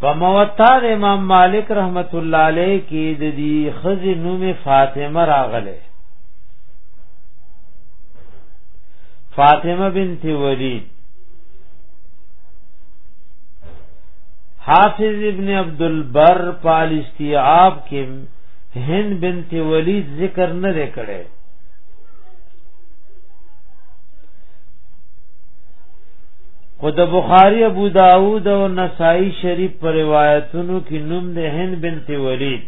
په موطا د امام مالک رحمت الله علیه کې د دې خزې نوم فاطمه راغله فاطمه بنت ولید حافظ ابن عبد البر پالیستیاب کې هند بنت ولید ذکر نه کړي خو د بخاری ابو داود او نسائی شریف پر روایتونو کې نوم د هند بنت ولید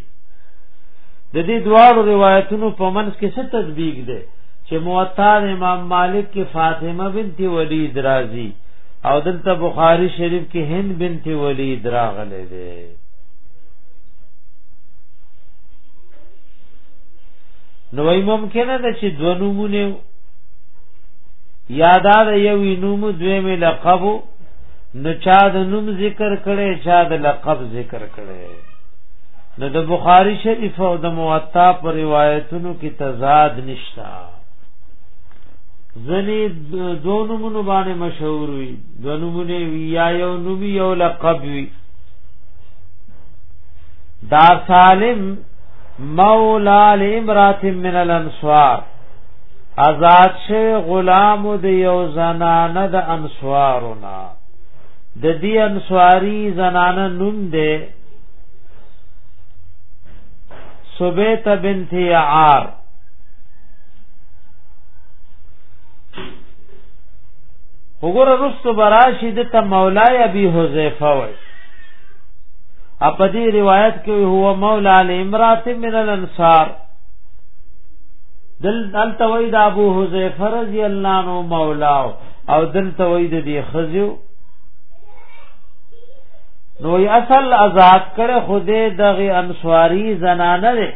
د دې دواړو روایتونو په منځ کې څه تطبیق ده چې موطا امام مالک کې فاطمه بنت ولید راضی او دلته بخاری شریف کې هند بنت ولید راغله ده نو وای ممکنه ده چې دو نمونه یادا د یو نوم دوی می لقب نو چا د نوم ذکر کړي چا د لقب ذکر کړي نو د بخاری شریف او د موطا پر روایتونو کې تضاد نشتا ځنی دونو مونږ باندې مشهور وي دونو مونږ وی یا یو نوم یو لقب وی دا سالم مولا لامرات من الانصار آزاد شي غلام د یو زنانه د انصارنا د دې انصاری زنانه نوم دی سبیت بنت عار وګوره رستو براشی د ته مولای ابي حذیفه وای اپ دې روایت کې هو مولا لامرات من الانصار دل دل توي د ابو حذیفه رضی الله عنه مولا او دل توي د دې خزیو نو ی اصل آزاد کړه خوده دغه انصاری زنانه ده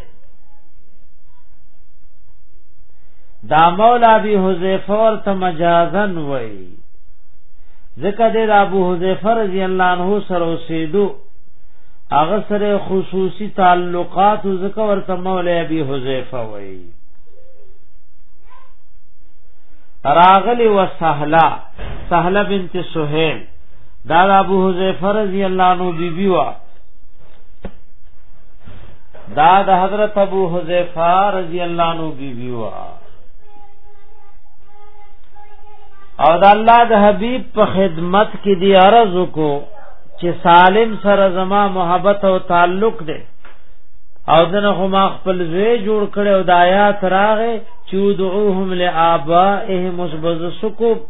دا مولا ابي حذیفه ورته مجازن وای ذکر د ابو حذیفه رضی الله عنه سره اوسېدو هغه سره خصوصي تعلقات زکه ورته مولا ابي حذيفه وای راغلی وسهلا سهلا بنت سهيل دا ابو حذيفه رضی الله عنه بیبي وا دا د حضرت ابو حذیفه رضی الله عنه بیبي وا او د الله د حبیب په خدمت کې دی عرض کو چې سالم سره زما محبت او تعلق دی او دنه خو ما خپل زوی جوړ کړي او د آیات راغې چې دعوهم لآبائهم مسبز سکوب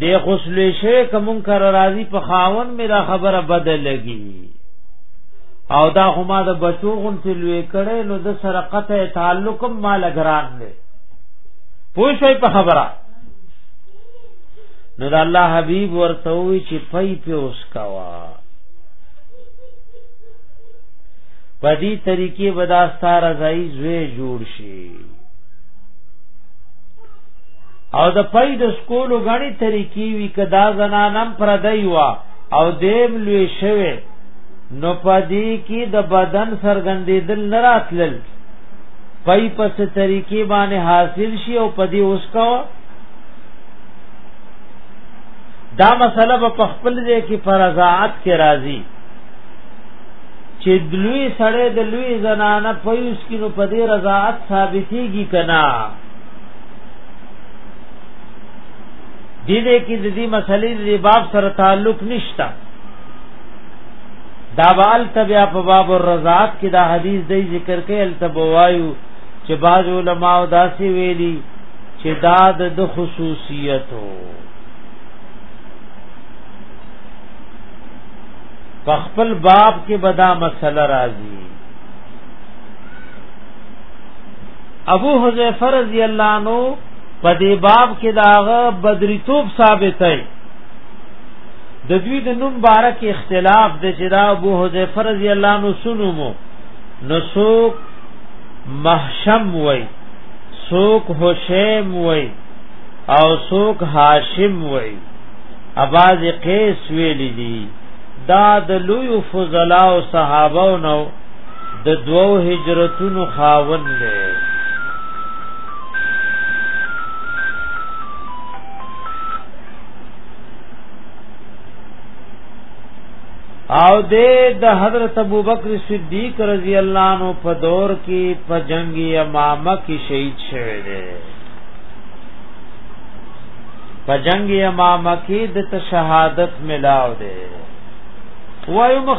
دی خسلی شی کوم کر راضی په خاون مې دا خبره بدل لګي او دا خو ما د بچو غون چې لوی کړي نو د سره قطع تعلق ما لګران دی پوه شئ په خبره نو د الله حبيب ورته وی چې پي په اوس کوا په دې طریقې بداستا رضای زوی جوړ شي او د پي د سکولو غړي طریقې وی کدا زنانم پردای وا او دیم لوی شوه نو پدې کې د بدن سرګندې دل نه راتلل پي پس طریقې باندې حاصل شي او پدې اوس کوا دا مسله په خپل ځای کې فرضاعت کې راځي چې دلوی سړی د لوی زنانه پیوس کې نو په دې رضاعت ثابتېږي کنا دې دې کې د دې مسلې د باب سره تعلق نشتا دا بال تبیا په باب الرضاعت کې دا حدیث دی ذکر کې التبوایو چې بعض علما او داسې ویلي چې دا د خصوصیتو په خپل باب کې بدا مسله راځي ابو حذیفه رضی الله عنه په دې باب کې داغه بدریتوب ثابت دی د دوی د نوم بارک اختلاف د چې دا ابو حذیفه رضی الله عنه سنومو نسوک محشم وای سوک حسین وای او سوک هاشم وای اباز قیس ویل دي دا د لوی فضلا او صحابه نو د دوو هجرتونو خاوند دی او دې د حضرت ابوبکر صدیق رضی الله عنه په دور کې په جنگ یمامه کې شهید شوی دی په جنگ یمامه کې د شهادت ملاو دی وایو